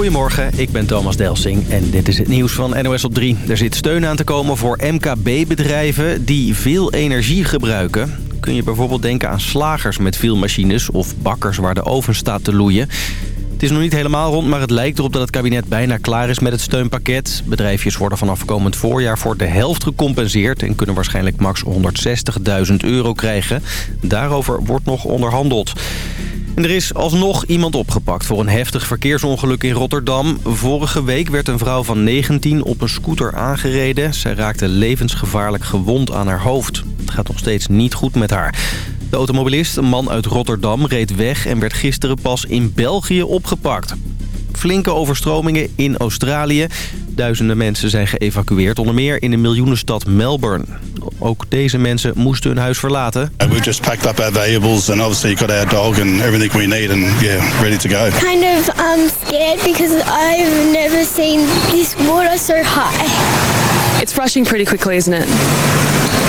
Goedemorgen, ik ben Thomas Delsing en dit is het nieuws van NOS op 3. Er zit steun aan te komen voor MKB-bedrijven die veel energie gebruiken. Kun je bijvoorbeeld denken aan slagers met veel machines of bakkers waar de oven staat te loeien. Het is nog niet helemaal rond, maar het lijkt erop dat het kabinet bijna klaar is met het steunpakket. Bedrijfjes worden vanaf komend voorjaar voor de helft gecompenseerd... en kunnen waarschijnlijk max 160.000 euro krijgen. Daarover wordt nog onderhandeld. En er is alsnog iemand opgepakt voor een heftig verkeersongeluk in Rotterdam. Vorige week werd een vrouw van 19 op een scooter aangereden. Zij raakte levensgevaarlijk gewond aan haar hoofd. Het gaat nog steeds niet goed met haar. De automobilist, een man uit Rotterdam, reed weg en werd gisteren pas in België opgepakt. Flinke overstromingen in Australië. Duizenden mensen zijn geëvacueerd, onder meer in de miljoenenstad Melbourne. Ook deze mensen moesten hun huis verlaten. We just packed up our valuables and obviously got our dog and everything we need and yeah, ready to go. Kind of um, scared because I've never seen this water so high. It's rushing pretty quickly, isn't it?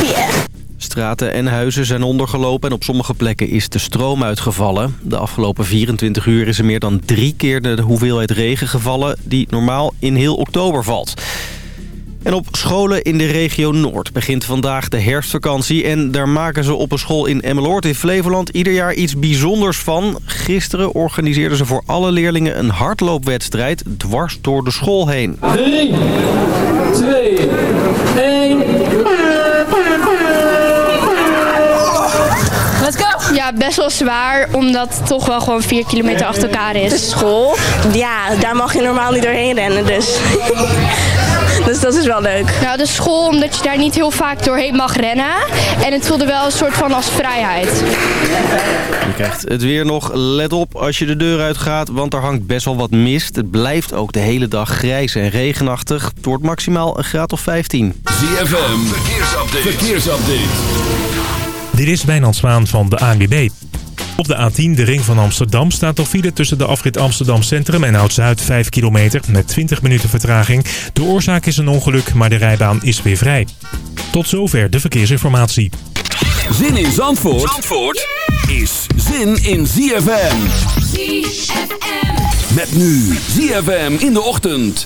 Yeah. Straten en huizen zijn ondergelopen en op sommige plekken is de stroom uitgevallen. De afgelopen 24 uur is er meer dan drie keer de hoeveelheid regen gevallen... die normaal in heel oktober valt. En op scholen in de regio Noord begint vandaag de herfstvakantie... en daar maken ze op een school in Emmeloord in Flevoland ieder jaar iets bijzonders van. Gisteren organiseerden ze voor alle leerlingen een hardloopwedstrijd dwars door de school heen. 3, 2, 1... Ja, best wel zwaar, omdat het toch wel gewoon 4 kilometer achter elkaar is. De school, ja, daar mag je normaal niet doorheen rennen, dus... dus dat is wel leuk. Nou, de school, omdat je daar niet heel vaak doorheen mag rennen. En het voelde wel een soort van als vrijheid. Je krijgt het weer nog. Let op als je de deur uitgaat, want er hangt best wel wat mist. Het blijft ook de hele dag grijs en regenachtig. Het wordt maximaal een graad of 15. ZFM, verkeersupdate. verkeersupdate. Dit is Wijnand Zwaan van de ANWB. Op de A10, de ring van Amsterdam, staat nog file tussen de afrit Amsterdam Centrum en Oud-Zuid 5 kilometer met 20 minuten vertraging. De oorzaak is een ongeluk, maar de rijbaan is weer vrij. Tot zover de verkeersinformatie. Zin in Zandvoort, Zandvoort is zin in ZFM. ZFM. Met nu ZFM in de ochtend.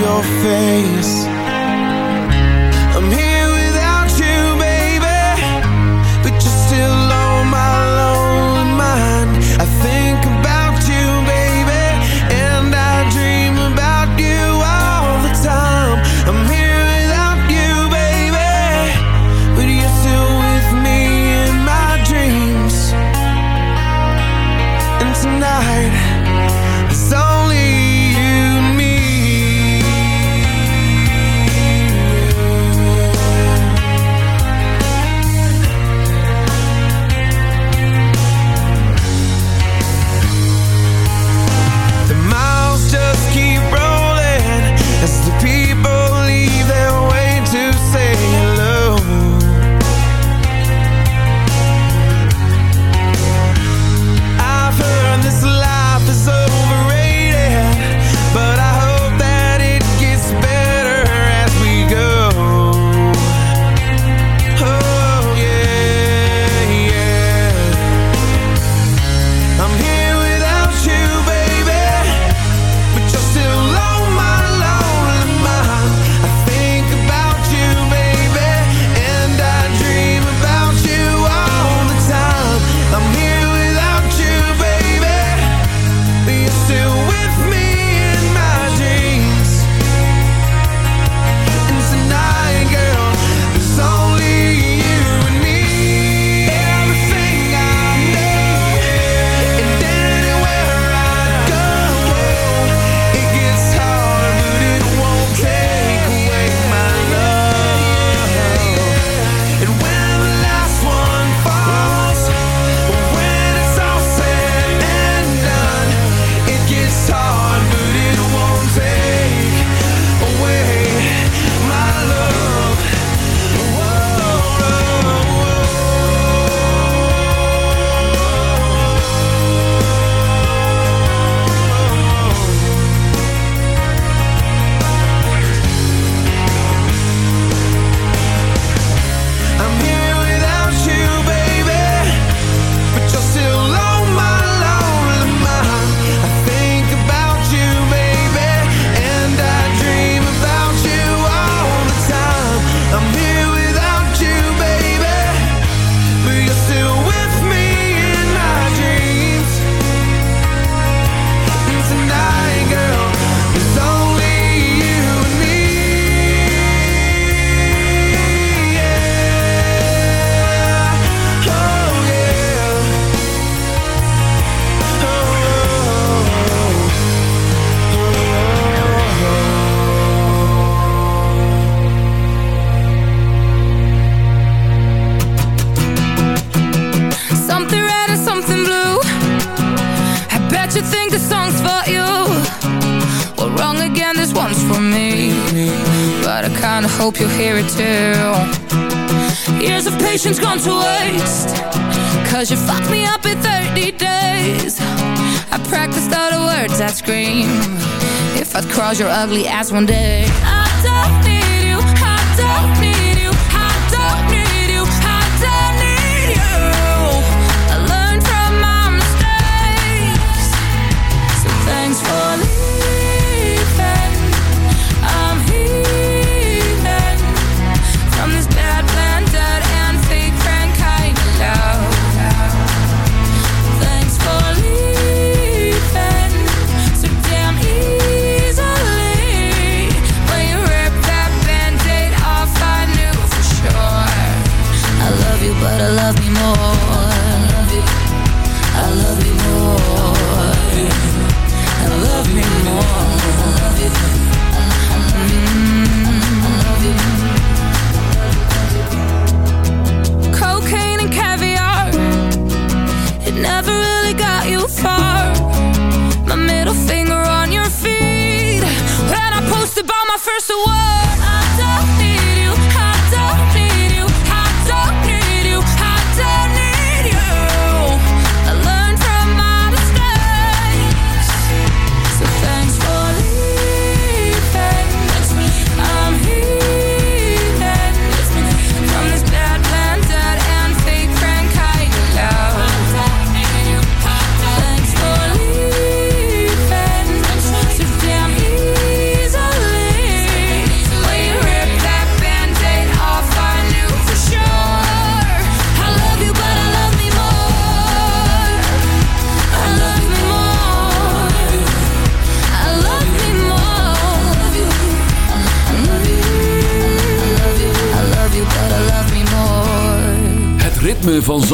your face ugly ass one day.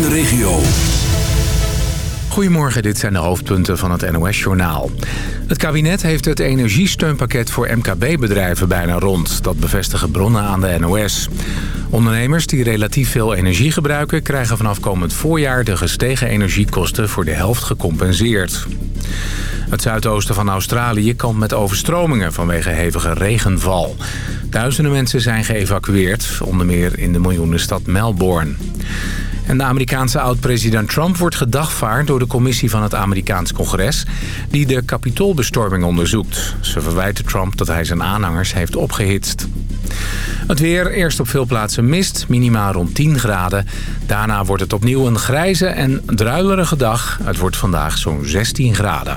De regio. Goedemorgen, dit zijn de hoofdpunten van het NOS-journaal. Het kabinet heeft het energiesteunpakket voor MKB-bedrijven bijna rond. Dat bevestigen bronnen aan de NOS. Ondernemers die relatief veel energie gebruiken... krijgen vanaf komend voorjaar de gestegen energiekosten voor de helft gecompenseerd. Het zuidoosten van Australië kampt met overstromingen vanwege hevige regenval. Duizenden mensen zijn geëvacueerd, onder meer in de miljoenenstad Melbourne. En de Amerikaanse oud-president Trump wordt gedagvaard door de commissie van het Amerikaans congres... die de kapitoolbestorming onderzoekt. Ze verwijten Trump dat hij zijn aanhangers heeft opgehitst. Het weer, eerst op veel plaatsen mist, minimaal rond 10 graden. Daarna wordt het opnieuw een grijze en druilerige dag. Het wordt vandaag zo'n 16 graden.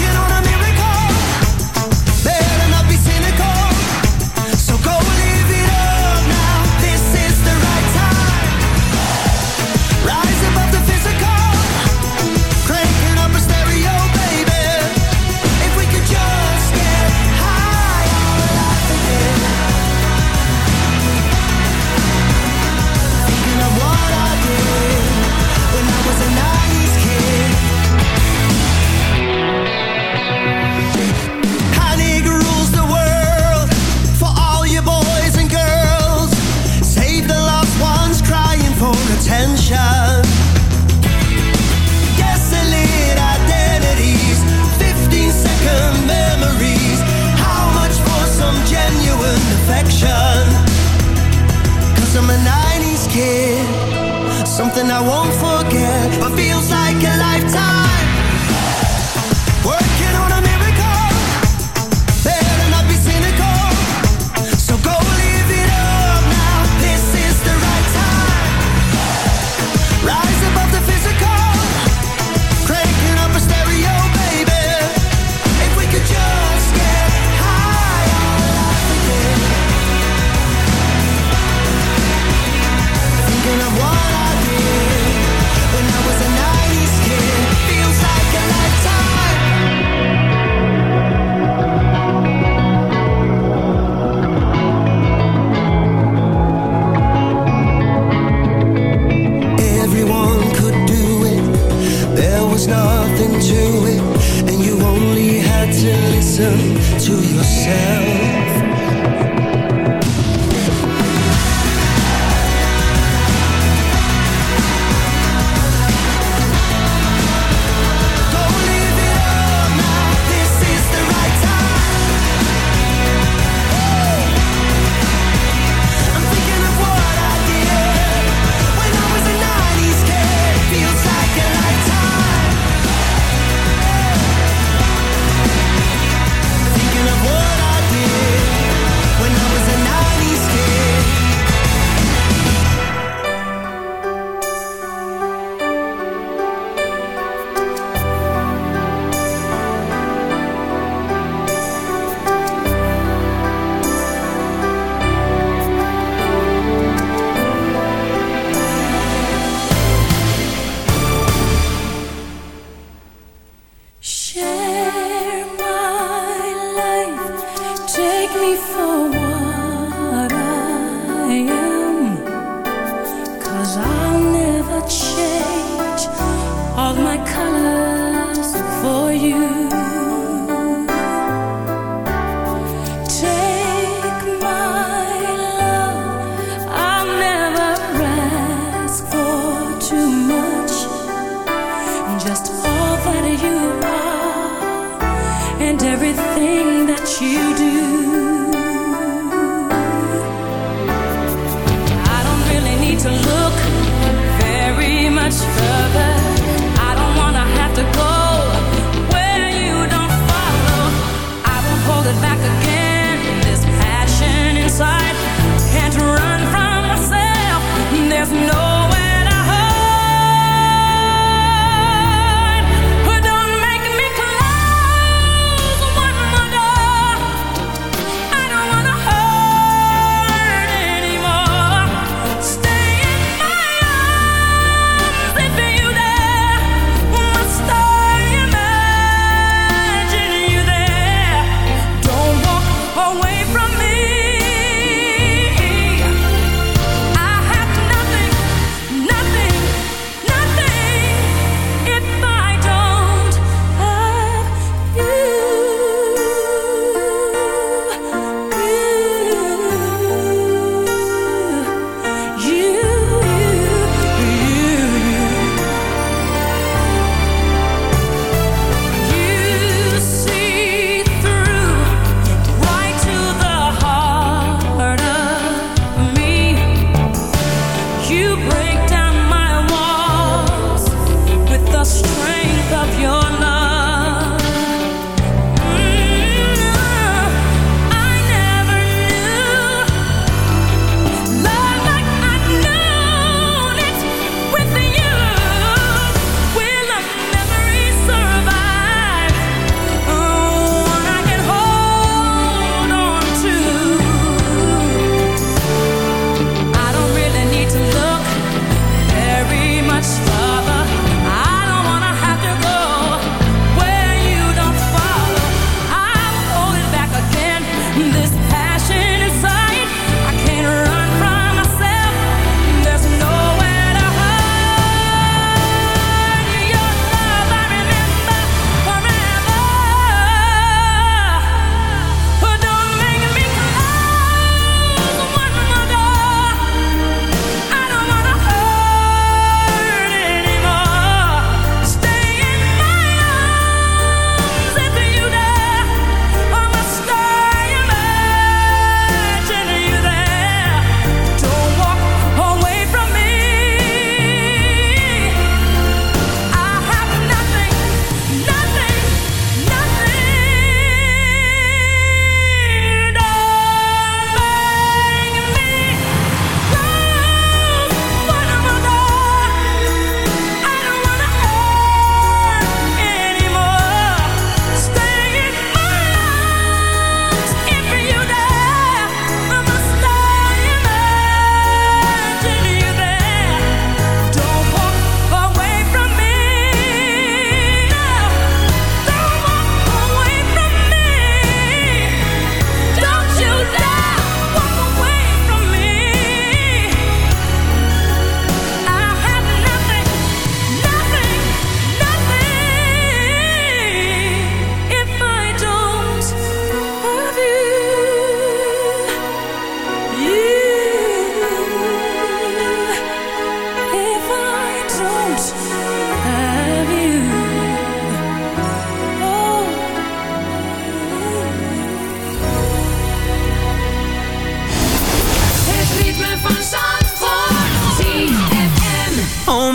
kid. Something I won't forget But feels like a lifetime.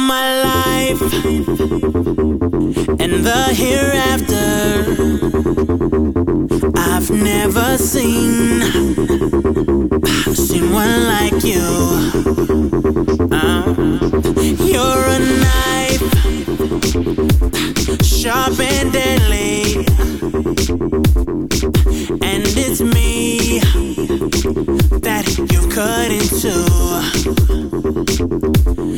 my life and the hereafter. I've never seen someone like you. Uh, you're a knife, sharp and deadly, and it's me that you cut into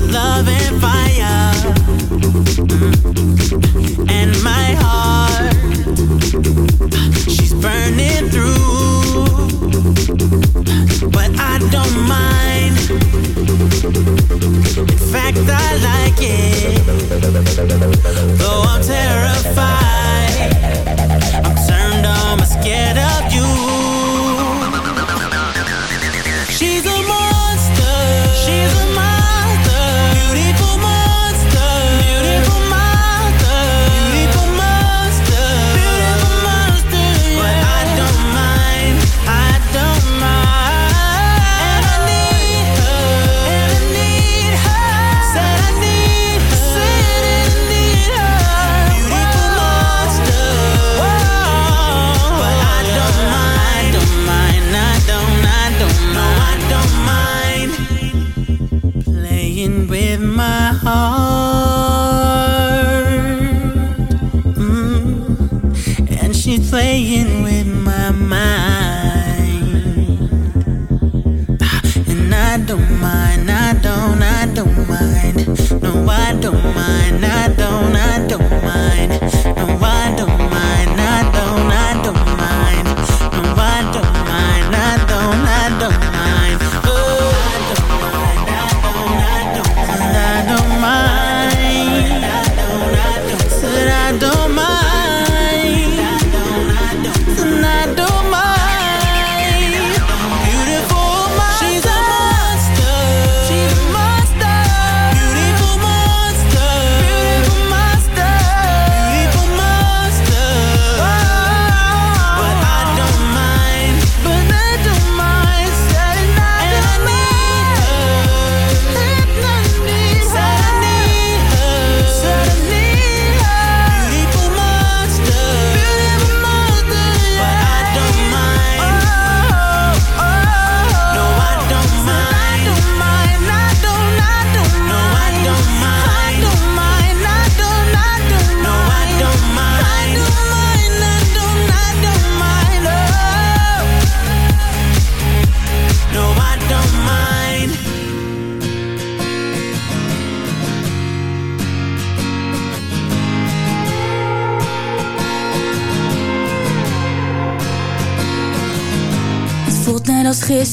love and fire. Mm. And my heart, she's burning through.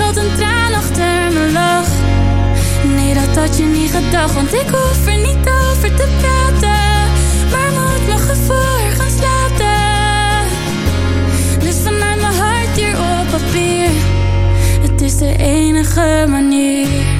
schuilt een traan achter mijn lach. Nee, dat had je niet gedacht, want ik hoef er niet over te praten. Maar moet mijn gevoel gaan slapen. Dus vanuit mijn hart hier op papier. Het is de enige manier.